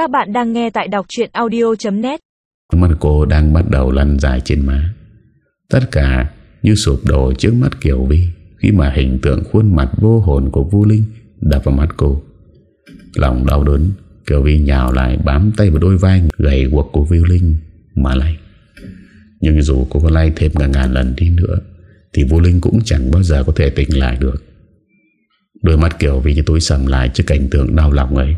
Các bạn đang nghe tại đọc chuyện audio.net Mắt cô đang bắt đầu lăn dài trên má. Tất cả như sụp đổ trước mắt Kiều Vi, Khi mà hình tượng khuôn mặt vô hồn của Vũ Linh đập vào mắt cô. Lòng đau đớn, Kiều Vi nhào lại bám tay vào đôi vai gầy guộc của Vũ Linh mà lay Nhưng dù cô có lay thêm cả ngàn lần đi nữa, Thì Vũ Linh cũng chẳng bao giờ có thể tỉnh lại được. Đôi mắt Kiều Vi như tối sầm lại trước cảnh tượng đau lòng ấy.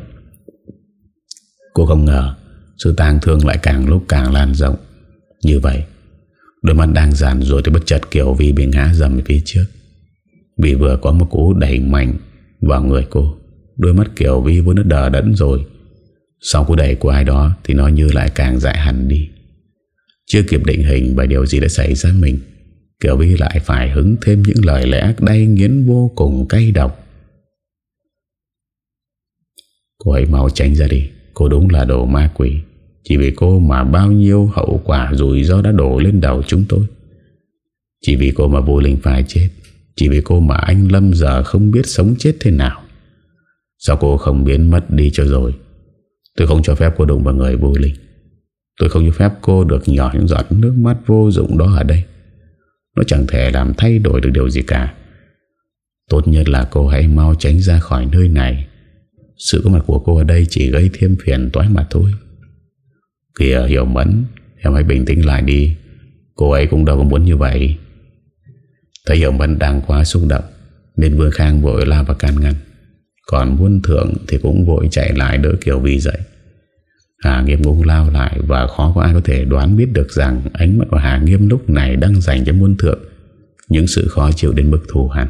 Cô không ngờ Sự tang thương lại càng lúc càng lan rộng. Như vậy, Đôi mắt đang giàn rồi thì bất chợt Kiều Vi bị ngã dầm phía trước. Vì vừa có một cú đẩy mạnh Vào người cô, Đôi mắt Kiều Vi vốn đã đờ đẫn rồi. Sau cú đẩy của ai đó Thì nó như lại càng dại hẳn đi. Chưa kịp định hình Bởi điều gì đã xảy ra mình Kiều Vi lại phải hứng thêm những lời lẽ Đay nghiến vô cùng cay độc. Cô ấy mau tránh ra đi. Cô đúng là đồ ma quỷ. Chỉ vì cô mà bao nhiêu hậu quả rủi ro đã đổ lên đầu chúng tôi. Chỉ vì cô mà vô linh phải chết. Chỉ vì cô mà anh Lâm giờ không biết sống chết thế nào. Sao cô không biến mất đi cho rồi? Tôi không cho phép cô đụng vào người vô linh. Tôi không cho phép cô được nhỏ những giọt nước mắt vô dụng đó ở đây. Nó chẳng thể làm thay đổi được điều gì cả. Tốt nhất là cô hãy mau tránh ra khỏi nơi này sự có mặt của cô ở đây chỉ gây thêm phiền toái mà thôi. Kìa, hiểu mẫn, Em hãy bình tĩnh lại đi. Cô ấy cũng đâu có muốn như vậy. Thấy hiểu mẫn đang quá xúc động, Nên Vương Khang vội la và can ngăn. Còn muôn Thượng thì cũng vội chạy lại đỡ Kiều Vi dậy. Hà Nghiêm cũng lao lại Và khó có ai có thể đoán biết được rằng Ánh mắt của Hà Nghiêm lúc này đang dành cho muôn Thượng. Những sự khó chịu đến mức thù hẳn.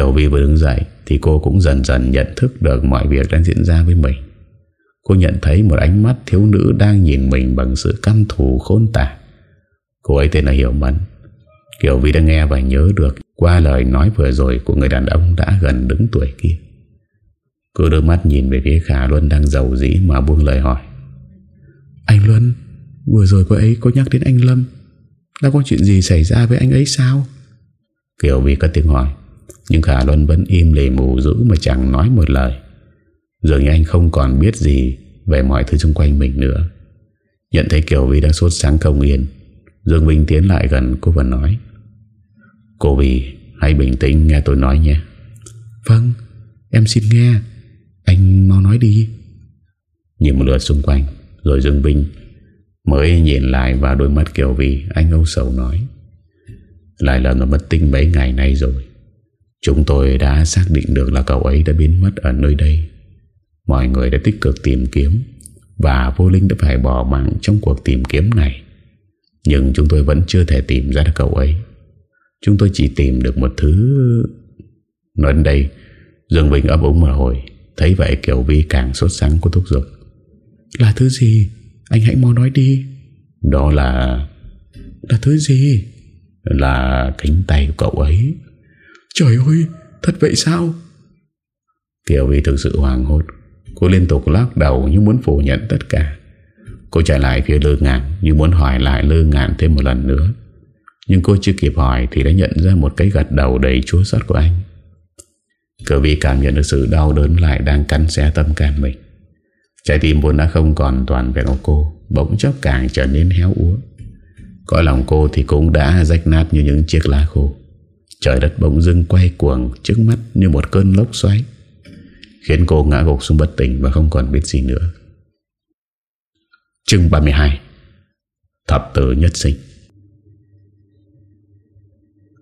Kiều Vi vừa đứng dậy Thì cô cũng dần dần nhận thức được Mọi việc đang diễn ra với mình. Cô nhận thấy một ánh mắt thiếu nữ Đang nhìn mình bằng sự căm thù khôn tả. Cô ấy tên là Hiểu Mẫn. Kiều Vi đã nghe và nhớ được Qua lời nói vừa rồi Của người đàn ông đã gần đứng tuổi kia. Cô đưa mắt nhìn về phía Khả Luân Đang giàu dĩ mà buông lời hỏi. Anh Luân Vừa rồi cô ấy có nhắc đến anh Lâm. Đã có chuyện gì xảy ra với anh ấy sao? Kiều Vi cất tiếng hỏi nhưng Khả Luân vẫn im lì mù dữ mà chẳng nói một lời. Dường như anh không còn biết gì Về mọi thứ xung quanh mình nữa. Nhận thấy Kiều Vi đang sốt sáng không yên, Dương Vinh tiến lại gần cô và nói, Cô Vi, Hãy bình tĩnh, nghe tôi nói nhé. Vâng Em xin nghe. Anh mau nói đi. Nhìn một lượt xung quanh, Rồi Dương Vinh Mới nhìn lại vào đôi mắt Kiều Vi, Anh âu sầu nói, Lại là nó mất tinh mấy ngày nay rồi. Chúng tôi đã xác định được là cậu ấy đã biến mất ở nơi đây. Mọi người đã tích cực tìm kiếm Và vô linh đã phải bỏ mạng trong cuộc tìm kiếm này. Nhưng chúng tôi vẫn chưa thể tìm ra được cậu ấy. Chúng tôi chỉ tìm được một thứ Nói đến đây. Dương Vinh ấp úng mà hồi, Thấy vậy Kiều Vi càng sốt sắng của thúc giục. Là thứ gì? Anh hãy mau nói đi. Đó là Là thứ gì? Là cánh tay của cậu ấy. Trời ơi, Thật vậy sao? Kiều Vi thực sự hoàng hốt. Cô liên tục lắc đầu như muốn phủ nhận tất cả. Cô chạy lại phía lư ngạn Như muốn hỏi lại lư ngạn thêm một lần nữa. Nhưng cô chưa kịp hỏi Thì đã nhận ra một cái gật đầu đầy chúa sót của anh. Kiều Vi cảm nhận được sự đau đớn lại Đang cắn xé tâm can mình. Trái tim vốn đã không còn toàn vẹn của cô, Bỗng chốc càng trở nên héo úa. Cõi lòng cô thì cũng đã rách nát như những chiếc lá khô. Trời đất bỗng dưng quay cuồng trước mắt như một cơn lốc xoáy, Khiến cô ngã gục xuống bất tỉnh và không còn biết gì nữa. Chương 32 Thập tử nhất sinh.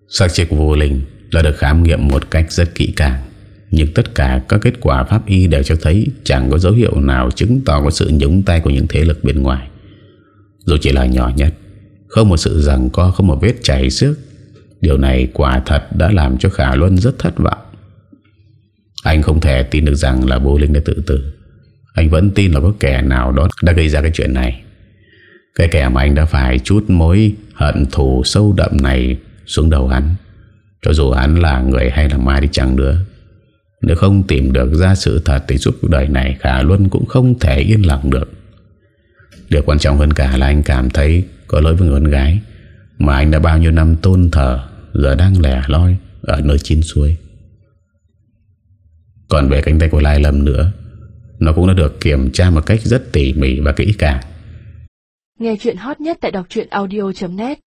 Xác chết của vô linh đã được khám nghiệm một cách rất kỹ càng, Nhưng tất cả các kết quả pháp y đều cho thấy Chẳng có dấu hiệu nào chứng tỏ có sự nhúng tay của những thế lực bên ngoài. Dù chỉ là nhỏ nhất, Không một sự rằng có không một vết chảy xước Điều này quả thật đã làm cho Khả Luân rất thất vọng. Anh không thể tin được rằng là vô linh đã tự tử. Anh vẫn tin là có kẻ nào đó đã gây ra cái chuyện này. Cái kẻ mà anh đã phải chút mối hận thù sâu đậm này xuống đầu hắn. Cho dù hắn là người hay là ma đi chẳng nữa, Nếu không tìm được ra sự thật Thì suốt cuộc đời này Khả Luân cũng không thể yên lặng được. Điều quan trọng hơn cả là anh cảm thấy Có lỗi với người con gái. Mà anh đã bao nhiêu năm tôn thờ, Giờ đang lẻ loi Ở nơi chín suối. Còn về cánh tay của Lai Lâm nữa, Nó cũng đã được kiểm tra một cách rất tỉ mỉ và kỹ càng. Nghe chuyện hot nhất tại đọc audio.net